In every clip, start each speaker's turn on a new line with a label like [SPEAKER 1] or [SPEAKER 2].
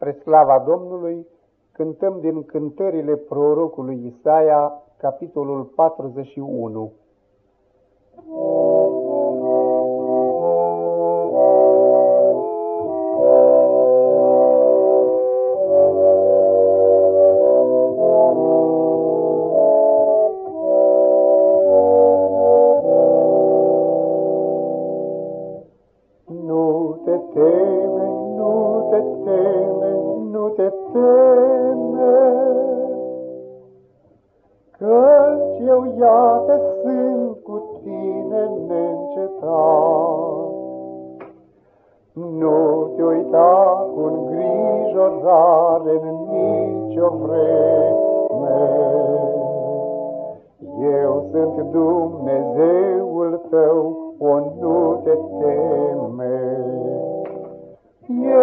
[SPEAKER 1] Spre slava Domnului, cântăm din cântările prorocului Isaia, capitolul 41. Îngrijorare în nicio vreme, Eu sunt Dumnezeul tău, o nu te teme.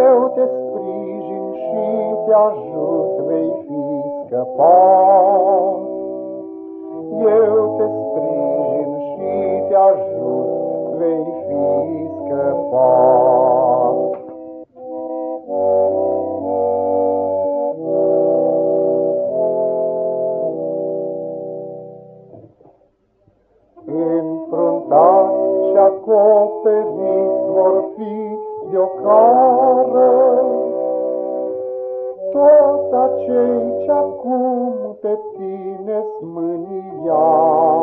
[SPEAKER 1] Eu te sprijin și te ajut, vei fi scăpat. Eu te sprijin Înfruntați și acoperiți vor fi de o cară toți acei ce acum pe tine smânia.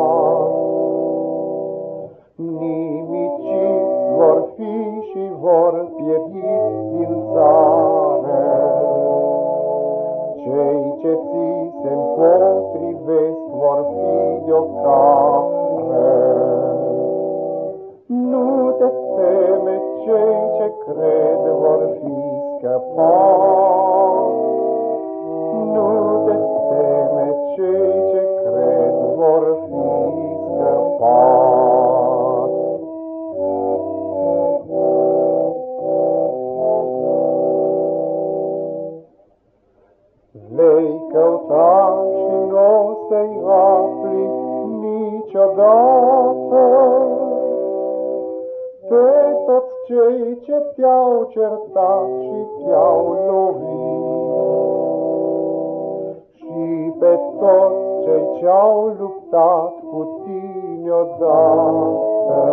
[SPEAKER 1] Vei căuta și nu o să-i afli niciodată pe toți cei ce te-au certat și te-au lovit și pe toți cei ce-au luptat cu tine odată.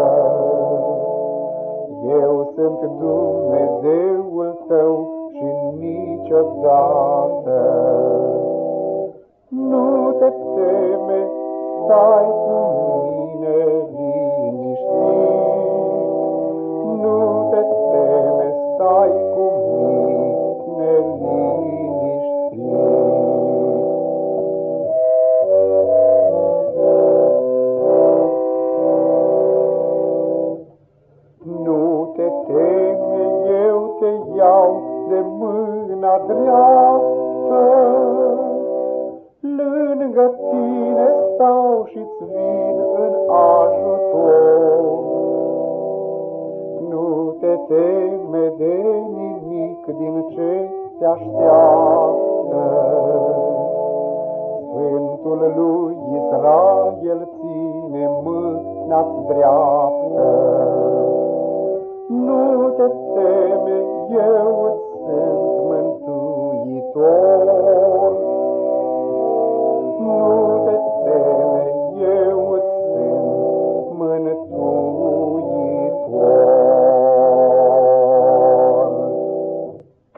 [SPEAKER 1] Eu sunt Dumnezeul tău și niciodată. Nu te teme, stai cu mine mâna dreaptă. Lângă tine stau și-ți vin în ajutor. Nu te teme de nimic din ce te așteaptă. Sfântul lui Israel ține mâna-ți dreaptă. Nu te teme, eu îți